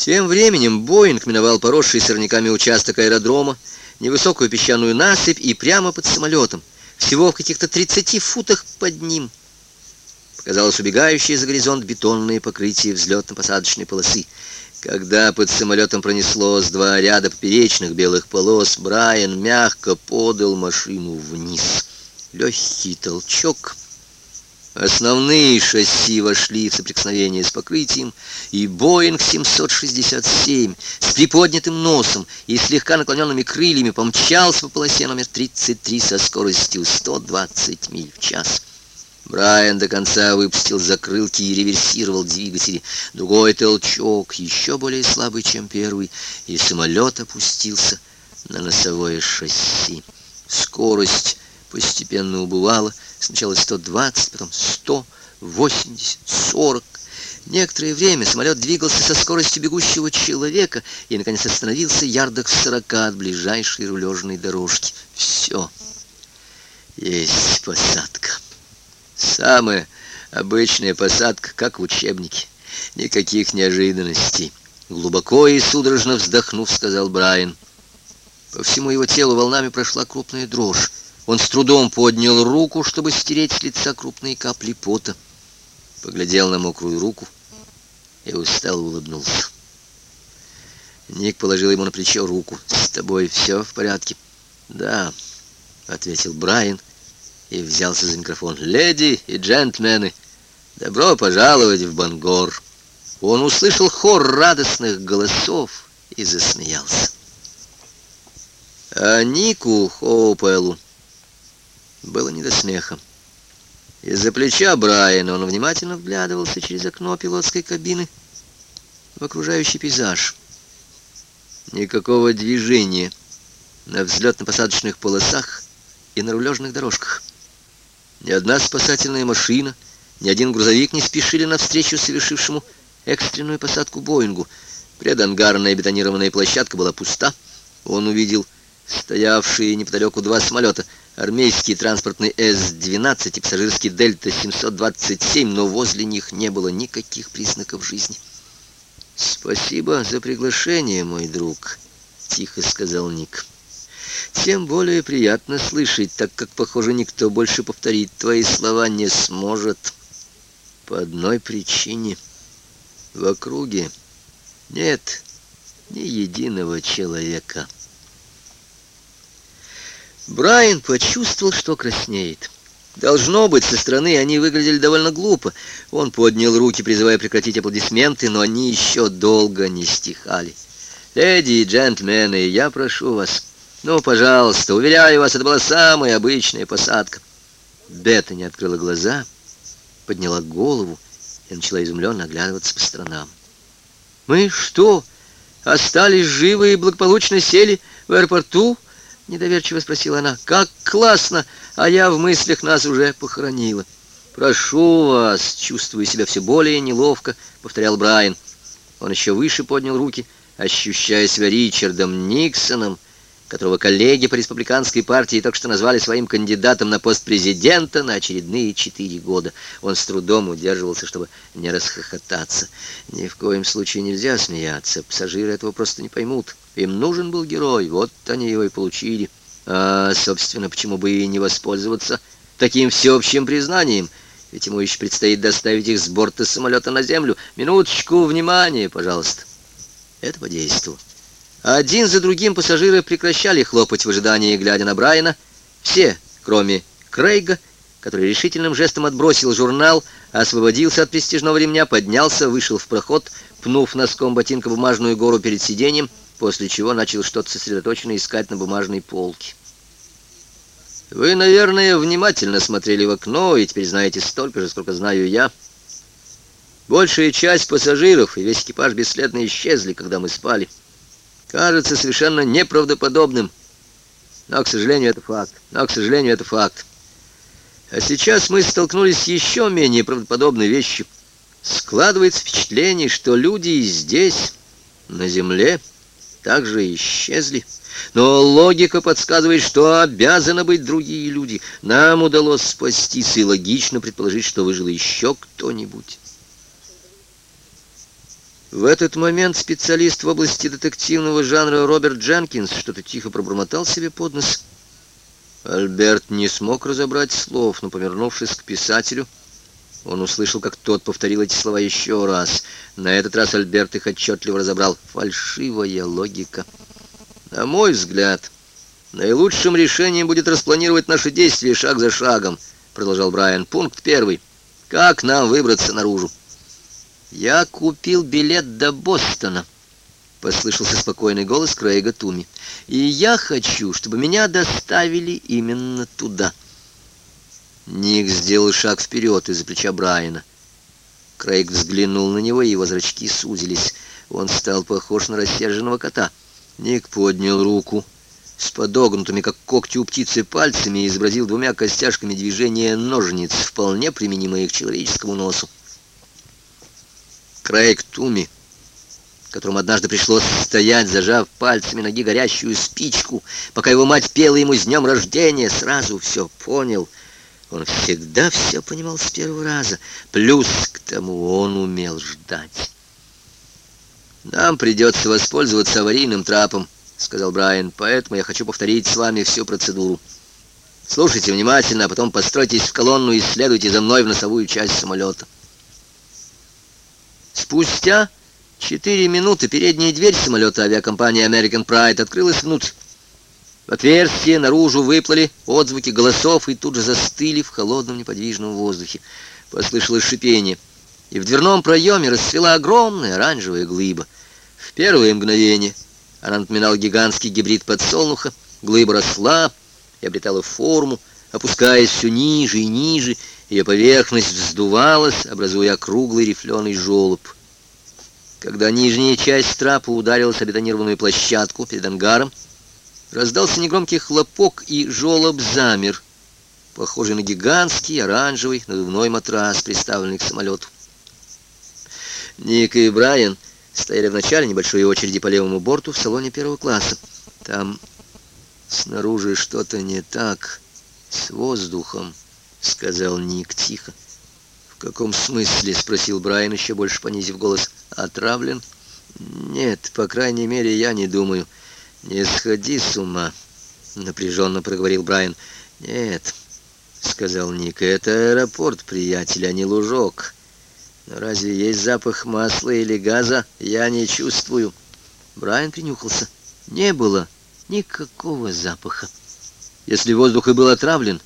Тем временем Боинг миновал поросший сорняками участок аэродрома, невысокую песчаную насыпь и прямо под самолетом, всего в каких-то 30 футах под ним. Показалось убегающее за горизонт бетонное покрытие взлетно-посадочной полосы. Когда под самолетом пронеслось два ряда поперечных белых полос, Брайан мягко подал машину вниз. Легкий толчок — Основные шасси вошли в соприкосновение с покрытием, и Боинг 767 с приподнятым носом и слегка наклоненными крыльями помчался по полосе номер 33 со скоростью 120 миль в час. Брайан до конца выпустил закрылки и реверсировал двигатели. Другой толчок, еще более слабый, чем первый, и самолет опустился на носовое шасси. Скорость постепенно убывала, Сначала 120, потом 100, 80, 40. Некоторое время самолет двигался со скоростью бегущего человека и, наконец, остановился ярдах в 40 от ближайшей рулежной дорожки. Все. Есть посадка. Самая обычная посадка, как в учебнике. Никаких неожиданностей. Глубоко и судорожно вздохнув, сказал Брайан. По всему его телу волнами прошла крупная дрожь. Он с трудом поднял руку, чтобы стереть с лица крупные капли пота. Поглядел на мокрую руку и устало улыбнулся. Ник положил ему на плечо руку. «С тобой все в порядке?» «Да», — ответил Брайан и взялся за микрофон. «Леди и джентльмены, добро пожаловать в Бангор!» Он услышал хор радостных голосов и засмеялся. А Нику Хоупеллу было не до смеха. Из-за плеча Брайана он внимательно вглядывался через окно пилотской кабины в окружающий пейзаж. Никакого движения на взлетно-посадочных полосах и на рулежных дорожках. Ни одна спасательная машина, ни один грузовик не спешили навстречу совершившему экстренную посадку Боингу. Предангарная бетонированная площадка была пуста. Он увидел стоявшие неподалеку два самолета — армейский транспортный С-12 и пассажирский Дельта-727, но возле них не было никаких признаков жизни. «Спасибо за приглашение, мой друг», — тихо сказал Ник. «Тем более приятно слышать, так как, похоже, никто больше повторить твои слова не сможет. По одной причине. В округе нет ни единого человека». Брайан почувствовал, что краснеет. Должно быть, со стороны они выглядели довольно глупо. Он поднял руки, призывая прекратить аплодисменты, но они еще долго не стихали. «Леди и джентльмены, я прошу вас, ну, пожалуйста, уверяю вас, это была самая обычная посадка». Бета не открыла глаза, подняла голову и начала изумленно оглядываться по сторонам. «Мы что, остались живы и благополучно сели в аэропорту?» Недоверчиво спросила она. «Как классно! А я в мыслях нас уже похоронила». «Прошу вас!» Чувствуя себя все более неловко, повторял Брайан. Он еще выше поднял руки, ощущая себя Ричардом Никсоном, которого коллеги по республиканской партии только что назвали своим кандидатом на пост президента на очередные четыре года. Он с трудом удерживался, чтобы не расхохотаться. Ни в коем случае нельзя смеяться. Пассажиры этого просто не поймут. Им нужен был герой, вот они его и получили. А, собственно, почему бы и не воспользоваться таким всеобщим признанием? Ведь ему еще предстоит доставить их с борта самолета на землю. Минуточку внимания, пожалуйста. Это подействовало. Один за другим пассажиры прекращали хлопать в ожидании, глядя на Брайана. Все, кроме Крейга, который решительным жестом отбросил журнал, освободился от престижного ремня, поднялся, вышел в проход, пнув носком ботинка бумажную гору перед сиденьем, после чего начал что-то сосредоточенно искать на бумажной полке. Вы, наверное, внимательно смотрели в окно и теперь знаете столько же, сколько знаю я. Большая часть пассажиров и весь экипаж бесследно исчезли, когда мы спали кажется совершенно неправдоподобным. Но, к сожалению, это факт. Но, к сожалению, это факт. А сейчас мы столкнулись с еще менее правдоподобной вещью. Складывается впечатление, что люди здесь, на земле, также исчезли. Но логика подсказывает, что обязаны быть другие люди. Нам удалось спастись и логично предположить, что выжил еще кто-нибудь. В этот момент специалист в области детективного жанра Роберт Дженкинс что-то тихо пробормотал себе под нос. Альберт не смог разобрать слов, но, повернувшись к писателю, он услышал, как тот повторил эти слова еще раз. На этот раз Альберт их отчетливо разобрал. Фальшивая логика. На мой взгляд, наилучшим решением будет распланировать наши действия шаг за шагом, продолжал Брайан. Пункт первый. Как нам выбраться наружу? Я купил билет до Бостона. Послышался спокойный голос Крейга Туми. «И я хочу, чтобы меня доставили именно туда». Ник сделал шаг вперед из-за плеча Брайана. Крейг взглянул на него, и его зрачки сузились. Он стал похож на рассерженного кота. Ник поднял руку с подогнутыми, как когти у птицы, пальцами и изобразил двумя костяшками движение ножниц, вполне применимые к человеческому носу. Крейг Туми которому однажды пришлось стоять, зажав пальцами ноги горящую спичку, пока его мать пела ему с днем рождения, сразу все понял. Он всегда все понимал с первого раза. Плюс к тому он умел ждать. «Нам придется воспользоваться аварийным трапом», — сказал Брайан, «поэтому я хочу повторить с вами всю процедуру. Слушайте внимательно, а потом постройтесь в колонну и следуйте за мной в носовую часть самолета». Спустя Четыре минуты передняя дверь самолета авиакомпании American Pride открылась внутрь. В отверстие наружу выплыли отзвуки голосов и тут же застыли в холодном неподвижном воздухе. Послышалось шипение, и в дверном проеме расцвела огромная оранжевая глыба. В первое мгновение она напоминала гигантский гибрид подсолнуха, глыба росла и обретала форму, опускаясь все ниже и ниже, ее поверхность вздувалась, образуя округлый рифленый желоб. Когда нижняя часть трапа ударилась о бетонированную площадку перед ангаром, раздался негромкий хлопок, и жолоб замер, похожий на гигантский оранжевый надувной матрас, приставленный к самолету. Ник и Брайан стояли в начале небольшой очереди по левому борту в салоне первого класса. Там снаружи что-то не так с воздухом, сказал Ник тихо каком смысле?» — спросил Брайан, еще больше понизив голос. «Отравлен?» «Нет, по крайней мере, я не думаю». «Не сходи с ума», — напряженно проговорил Брайан. «Нет», — сказал Ник, — «это аэропорт, приятель, а не лужок. Но разве есть запах масла или газа? Я не чувствую». Брайан принюхался. Не было никакого запаха. Если воздух и был отравлен,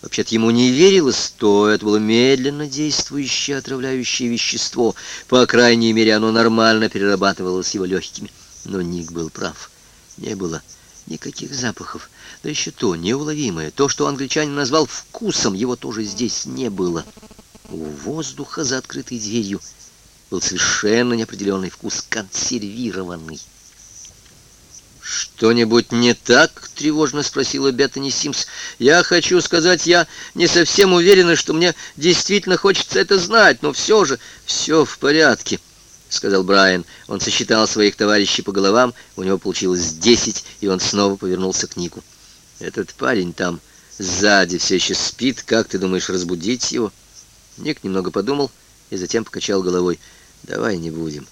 Вообще-то ему не верилось, то это было медленно действующее отравляющее вещество. По крайней мере, оно нормально перерабатывалось его легкими. Но Ник был прав. Не было никаких запахов. Да еще то, неуловимое, то, что англичанин назвал вкусом, его тоже здесь не было. У воздуха за открытой дверью был совершенно неопределенный вкус, консервированный. «Что-нибудь не так?» — тревожно спросила Беттани Симс. «Я хочу сказать, я не совсем уверена, что мне действительно хочется это знать, но все же все в порядке», — сказал Брайан. Он сосчитал своих товарищей по головам, у него получилось десять, и он снова повернулся к Нику. «Этот парень там сзади все еще спит. Как ты думаешь разбудить его?» Ник немного подумал и затем покачал головой. «Давай не будем».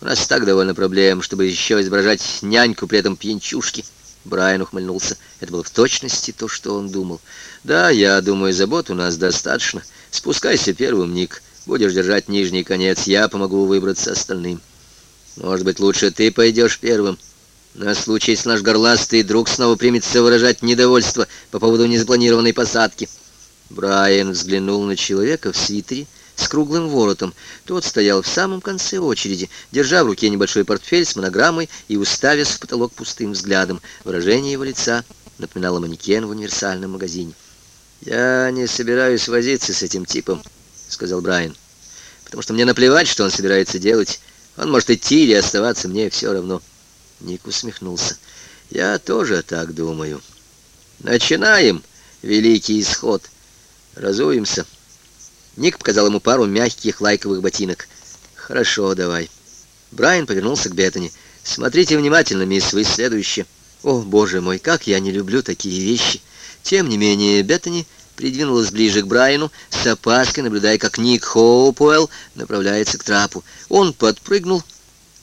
У нас так довольно проблем, чтобы еще изображать няньку при этом пьянчушки. Брайан ухмыльнулся. Это было в точности то, что он думал. Да, я думаю, забот у нас достаточно. Спускайся первым, Ник. Будешь держать нижний конец, я помогу выбраться остальным. Может быть, лучше ты пойдешь первым. На случай, если наш горластый друг снова примется выражать недовольство по поводу незапланированной посадки. Брайан взглянул на человека в свитере, с круглым воротом. Тот стоял в самом конце очереди, держа в руке небольшой портфель с монограммой и уставясь в потолок пустым взглядом. Выражение его лица напоминало манекен в универсальном магазине. «Я не собираюсь возиться с этим типом», — сказал Брайан, «потому что мне наплевать, что он собирается делать. Он может идти или оставаться, мне все равно». Ник усмехнулся. «Я тоже так думаю. Начинаем, великий исход. Разуемся». Ник показал ему пару мягких лайковых ботинок. «Хорошо, давай». Брайан повернулся к Беттани. «Смотрите внимательно, мисс, вы следующие». «О, боже мой, как я не люблю такие вещи!» Тем не менее, Беттани придвинулась ближе к Брайану, с опаской наблюдая, как Ник Хоупуэлл направляется к трапу. Он подпрыгнул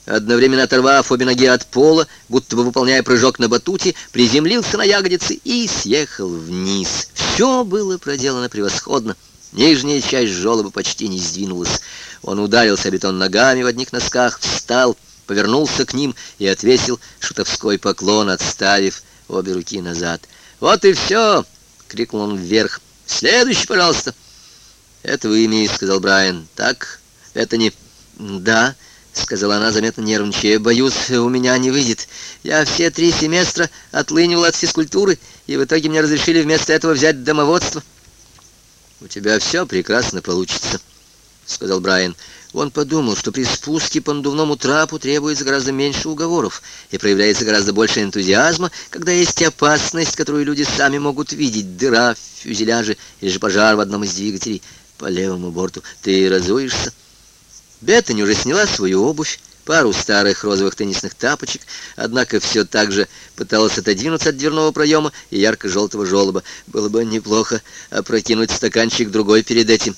одновременно оторвав обе ноги от пола, будто бы выполняя прыжок на батуте, приземлился на ягодицы и съехал вниз. Все было проделано превосходно. Нижняя часть жёлоба почти не сдвинулась. Он ударился бетон ногами в одних носках, встал, повернулся к ним и отвесил шутовской поклон, отставив обе руки назад. «Вот и все!» — крикнул он вверх. «Следующий, пожалуйста!» «Это вы, мисс», — сказал Брайан. «Так, это не...» «Да», — сказала она, заметно нервничая. «Боюсь, у меня не выйдет. Я все три семестра отлынивала от физкультуры, и в итоге мне разрешили вместо этого взять домоводство». «У тебя все прекрасно получится», — сказал Брайан. Он подумал, что при спуске по надувному трапу требуется гораздо меньше уговоров и проявляется гораздо больше энтузиазма, когда есть опасность, которую люди сами могут видеть, дыра в фюзеляже или же пожар в одном из двигателей по левому борту. Ты разуешься? Беттани уже сняла свою обувь, пару старых розовых теннисных тапочек, однако все так же пыталась отодвинуться от дверного проема и ярко-желтого желоба. Было бы неплохо опрокинуть стаканчик другой перед этим.